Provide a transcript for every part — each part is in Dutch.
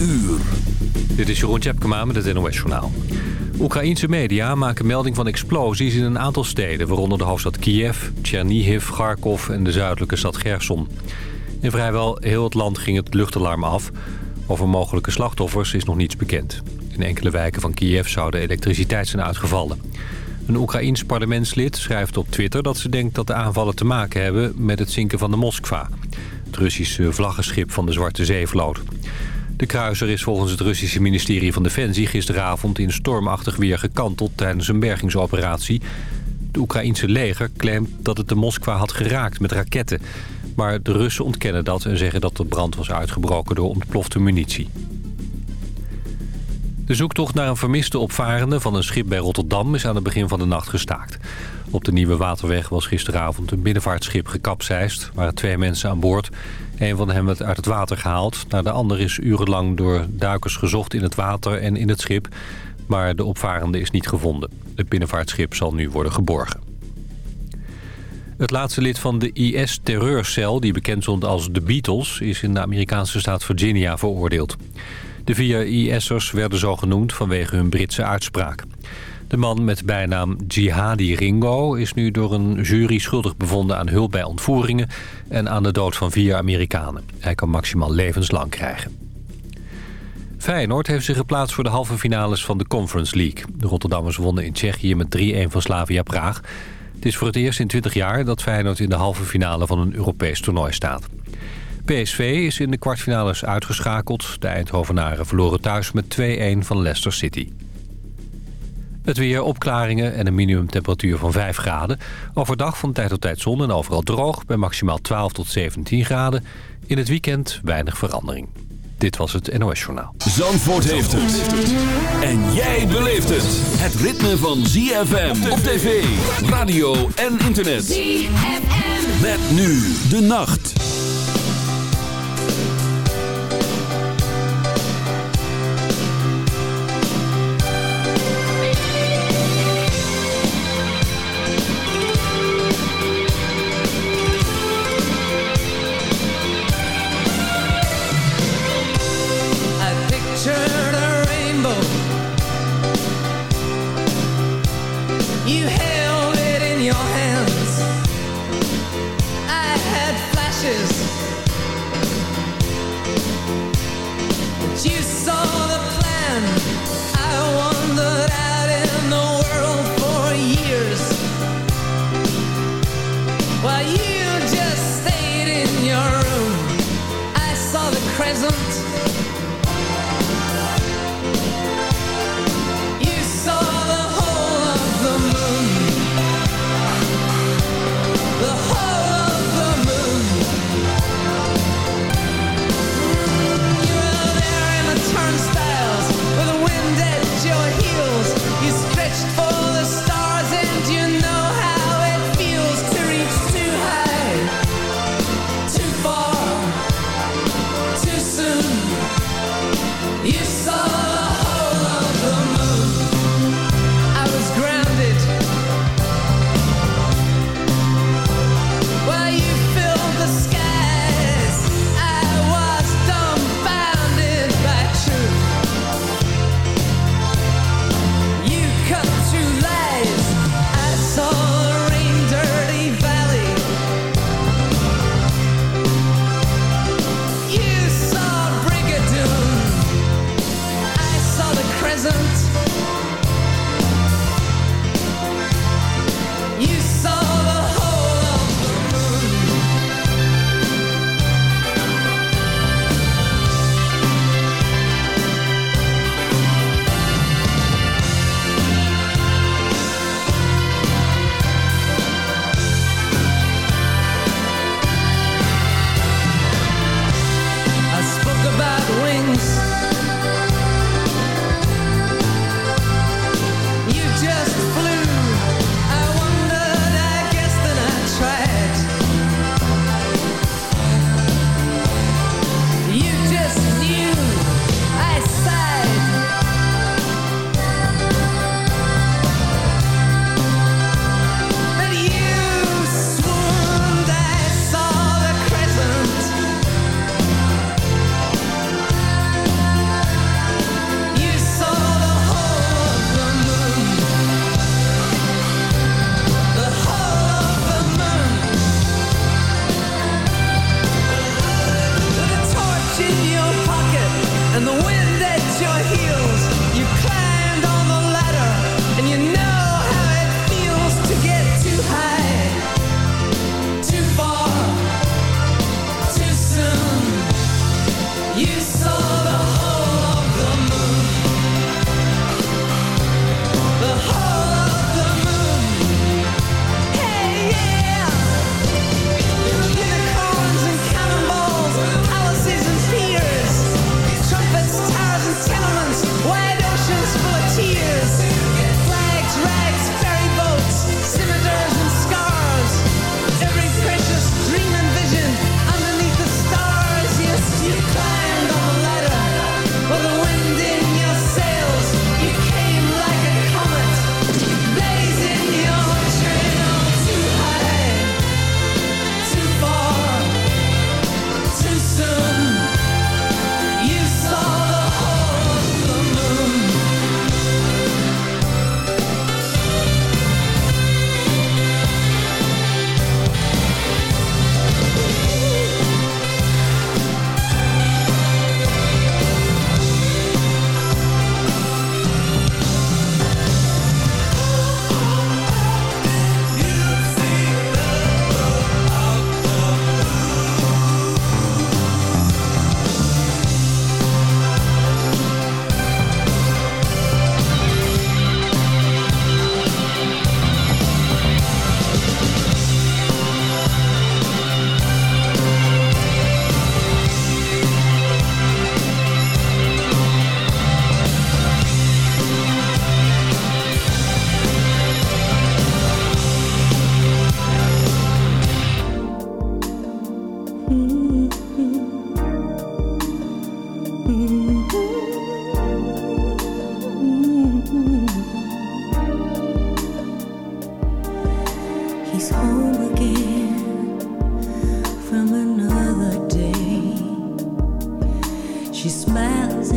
uur. Dit is Jeroen Tjepkema met het NOS Journaal. Oekraïense media maken melding van explosies in een aantal steden... waaronder de hoofdstad Kiev, Chernihiv, Kharkov en de zuidelijke stad Gerson. In vrijwel heel het land ging het luchtalarm af. Over mogelijke slachtoffers is nog niets bekend. In enkele wijken van Kiev zou de elektriciteit zijn uitgevallen. Een Oekraïns parlementslid schrijft op Twitter dat ze denkt dat de aanvallen te maken hebben met het zinken van de Moskva. Het Russische vlaggenschip van de Zwarte Zeevloot. De kruiser is volgens het Russische ministerie van Defensie gisteravond in stormachtig weer gekanteld tijdens een bergingsoperatie. De Oekraïense leger claimt dat het de Moskva had geraakt met raketten. Maar de Russen ontkennen dat en zeggen dat de brand was uitgebroken door ontplofte munitie. De zoektocht naar een vermiste opvarende van een schip bij Rotterdam is aan het begin van de nacht gestaakt. Op de Nieuwe Waterweg was gisteravond een binnenvaartschip gekapseist. Waren twee mensen aan boord. Een van hen werd uit het water gehaald. Naar de ander is urenlang door duikers gezocht in het water en in het schip. Maar de opvarende is niet gevonden. Het binnenvaartschip zal nu worden geborgen. Het laatste lid van de IS-terreurcel, die bekend stond als de Beatles... is in de Amerikaanse staat Virginia veroordeeld. De vier IS'ers werden zo genoemd vanwege hun Britse uitspraak. De man met bijnaam Jihadi Ringo is nu door een jury schuldig bevonden aan hulp bij ontvoeringen en aan de dood van vier Amerikanen. Hij kan maximaal levenslang krijgen. Feyenoord heeft zich geplaatst voor de halve finales van de Conference League. De Rotterdammers wonnen in Tsjechië met 3-1 van Slavia Praag. Het is voor het eerst in 20 jaar dat Feyenoord in de halve finale van een Europees toernooi staat. PSV is in de kwartfinales uitgeschakeld. De Eindhovenaren verloren thuis met 2-1 van Leicester City. Het weer, opklaringen en een minimumtemperatuur van 5 graden. Overdag van tijd tot tijd zon en overal droog bij maximaal 12 tot 17 graden. In het weekend weinig verandering. Dit was het NOS Journaal. Zandvoort heeft het. En jij beleeft het. Het ritme van ZFM op tv, radio en internet. ZFM. Met nu de nacht.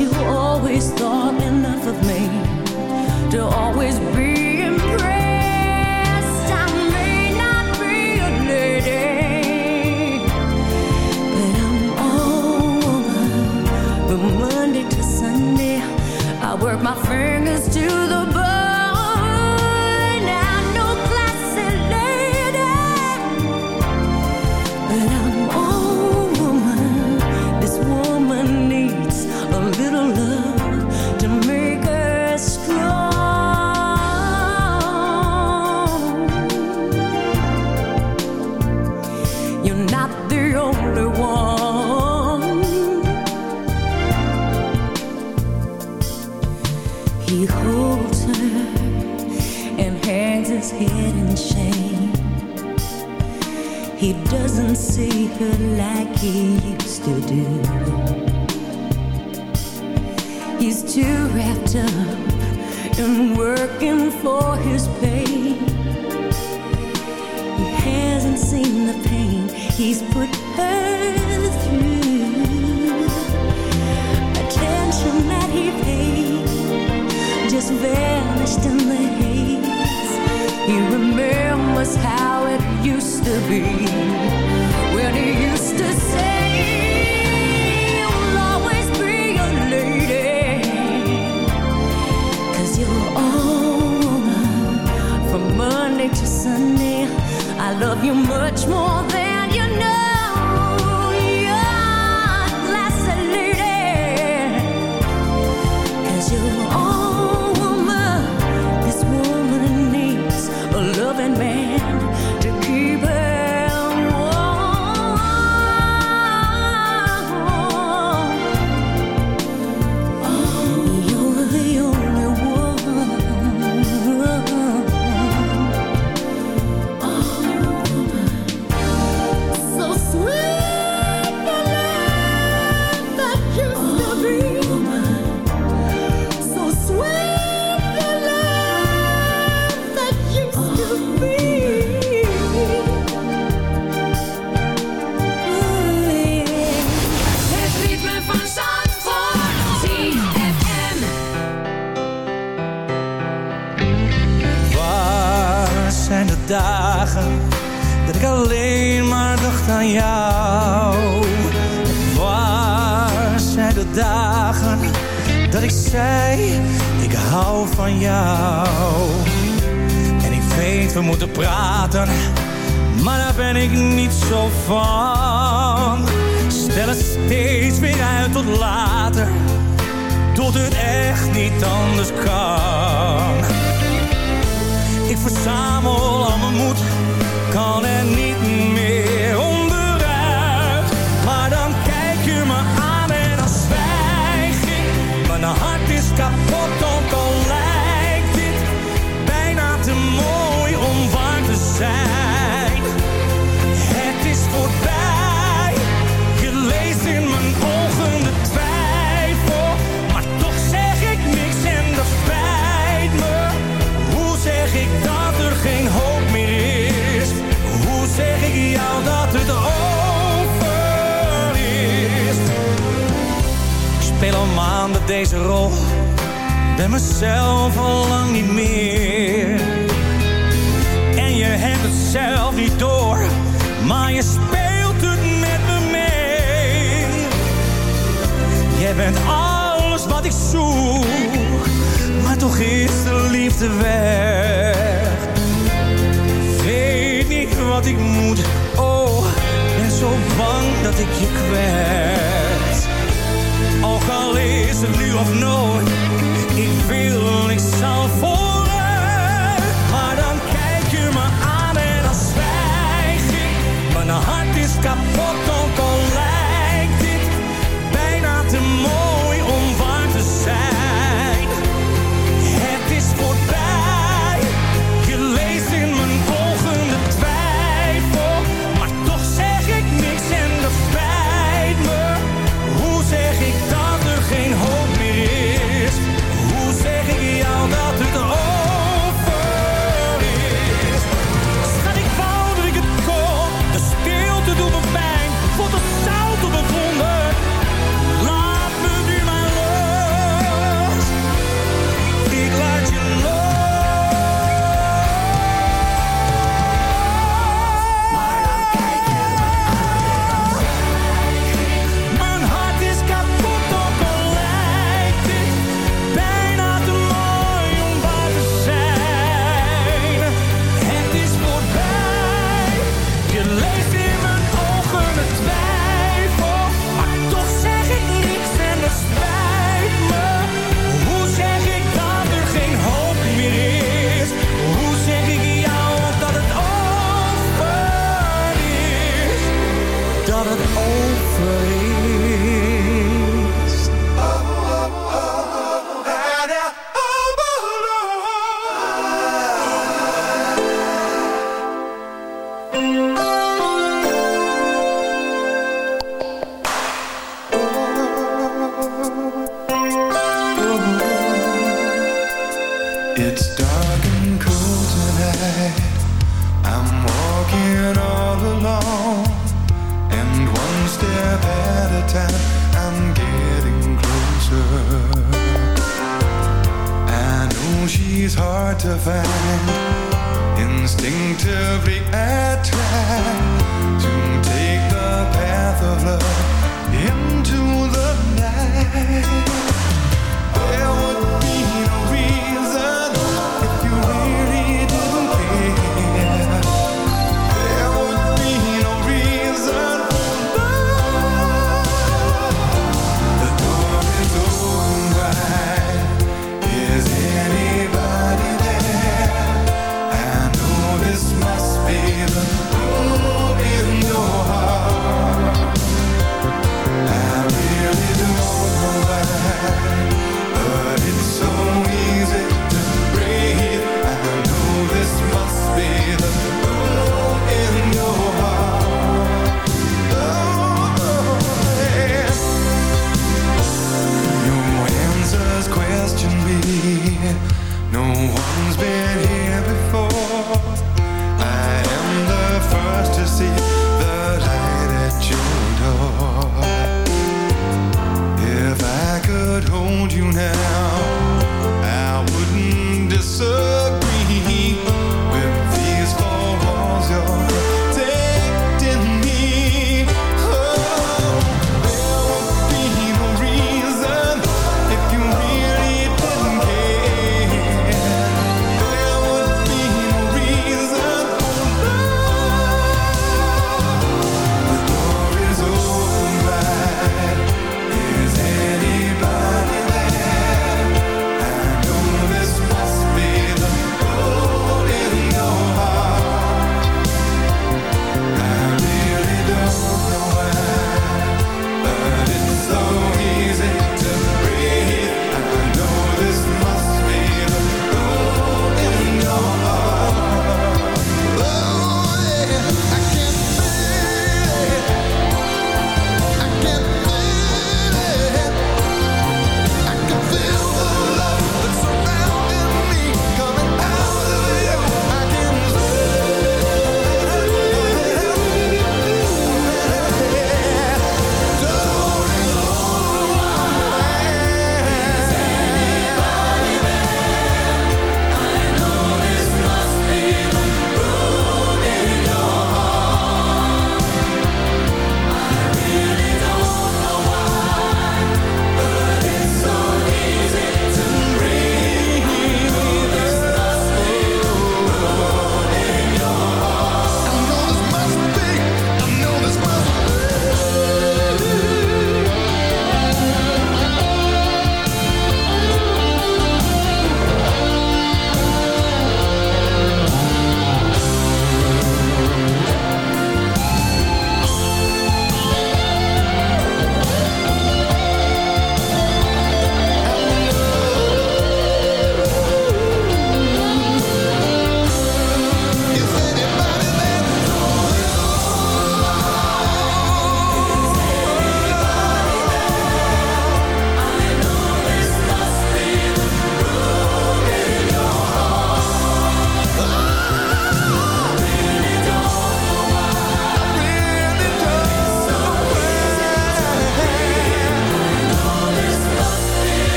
you always thought enough of me to always be Jij alles wat ik zoek, maar toch is de liefde weg. Weet niet wat ik moet, oh, ben zo bang dat ik je kwets. Ook al is het nu of nooit, ik wil, ik zal voor. Maar dan kijk je me aan en dan zwijg ik, mijn hart is kapot.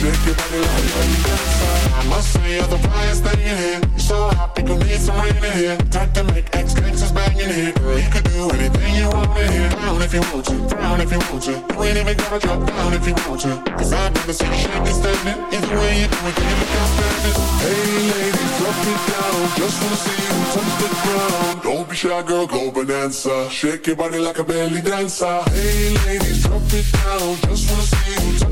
Shake your body like a dancer. I must say you're the brightest thing in here. So hot, people need some rain in here. Time to make ex gangsters bang in here. Girl, you could do anything you want in here. Down if you want to, down if you want to. You ain't even gotta drop down if you want to. Cause I've never seen shaking standing. Either way you do it, can you look outstanding? Hey ladies, drop it down. Just wanna see you touch the ground. Don't be shy, girl, go bonanza. Shake your body like a belly dancer. Hey ladies, drop it down. Just wanna see you touch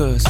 Cause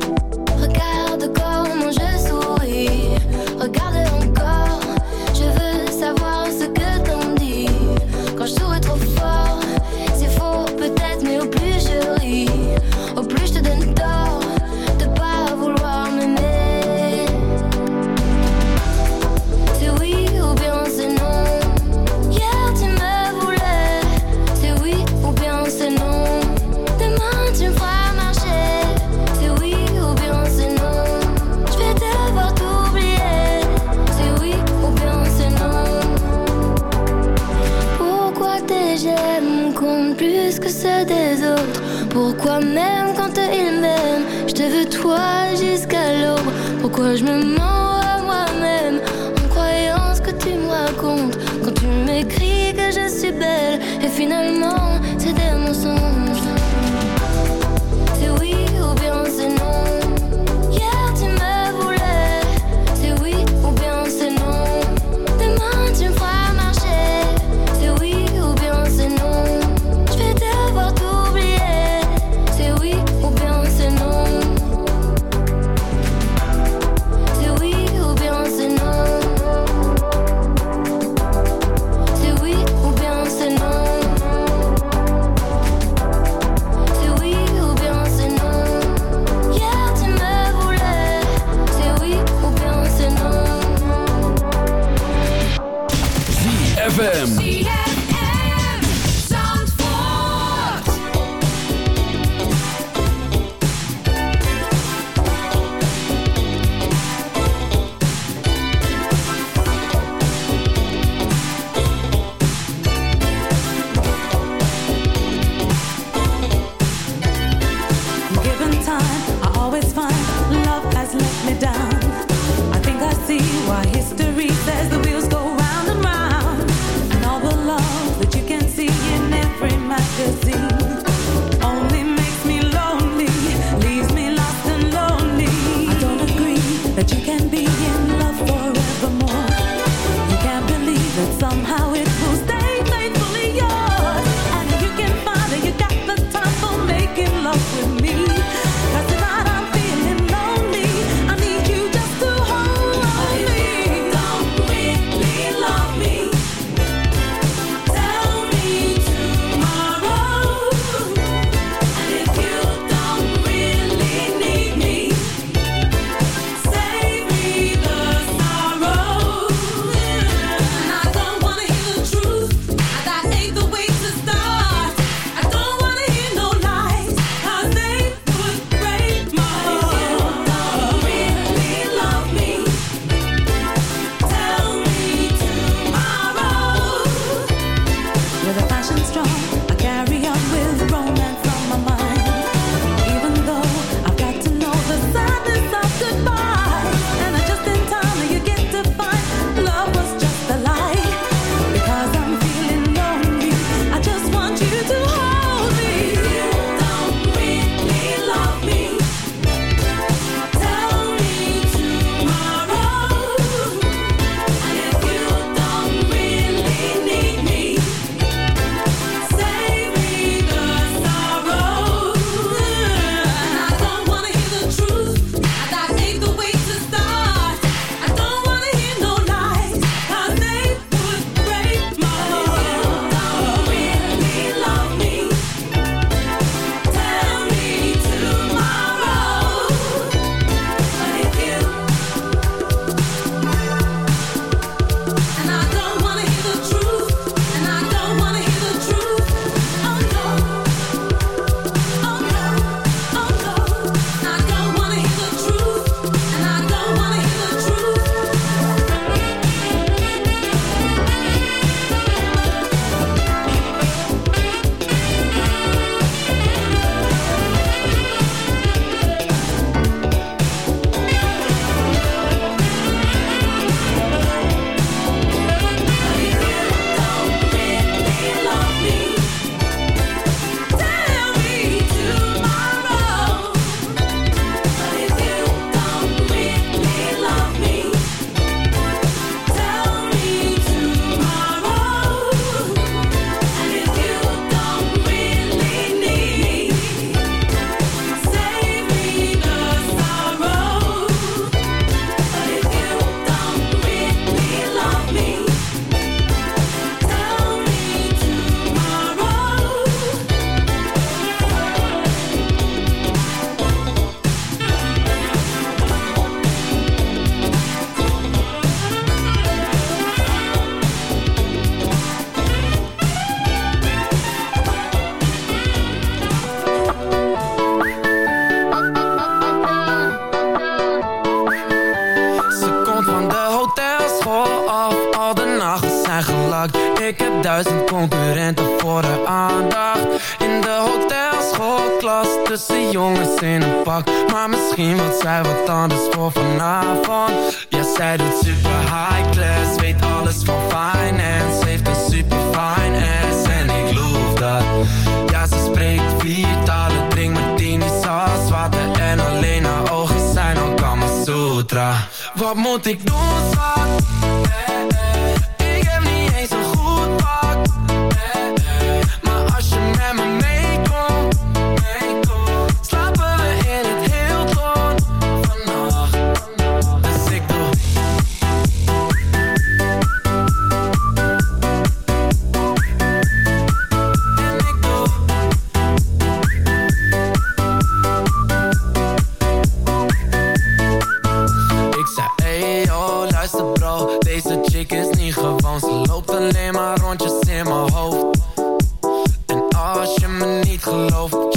Je me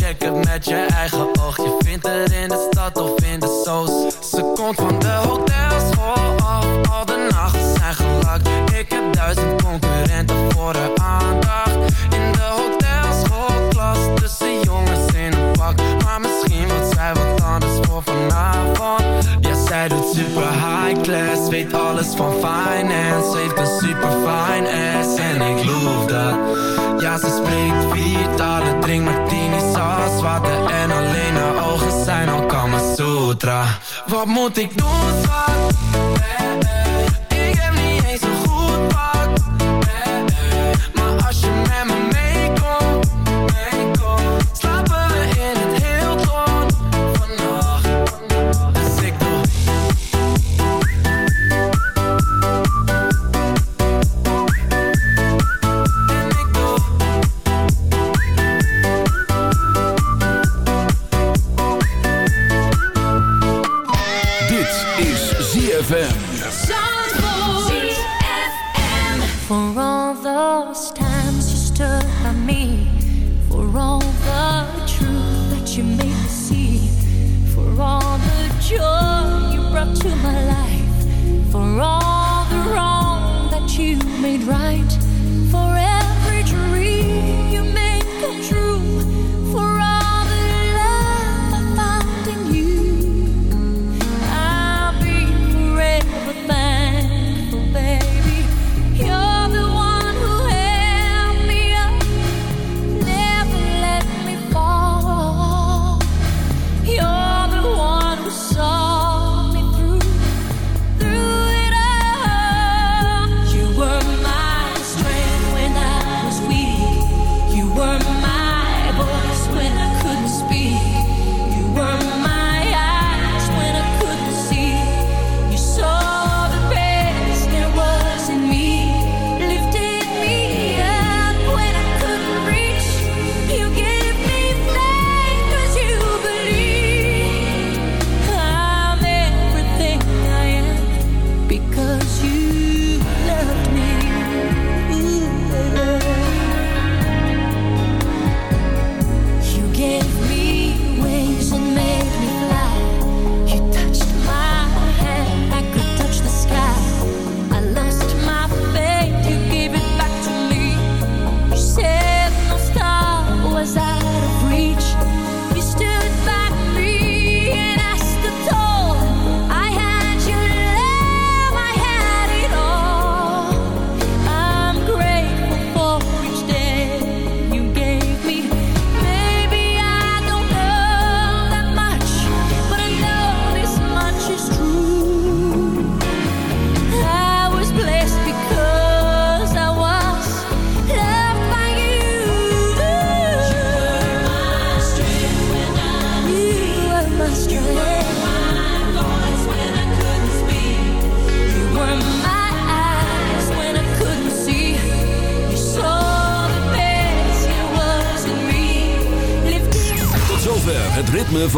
check het met je eigen oog. Je vindt het in de stad of in de soos. Ze komt van de hotels af, ik heb duizend concurrenten voor de aandacht. In de hotelschoolklas Tussen jongens in een vak. Maar misschien wordt zij wat anders voor vanavond. Ja, zij doet super high class Weet alles van finance. Heeft een super fine ass En ik loof dat. Ja, ze spreekt vier talen Drink martinis als water En alleen haar ogen zijn al Kama Sutra. Wat moet ik doen, schat? far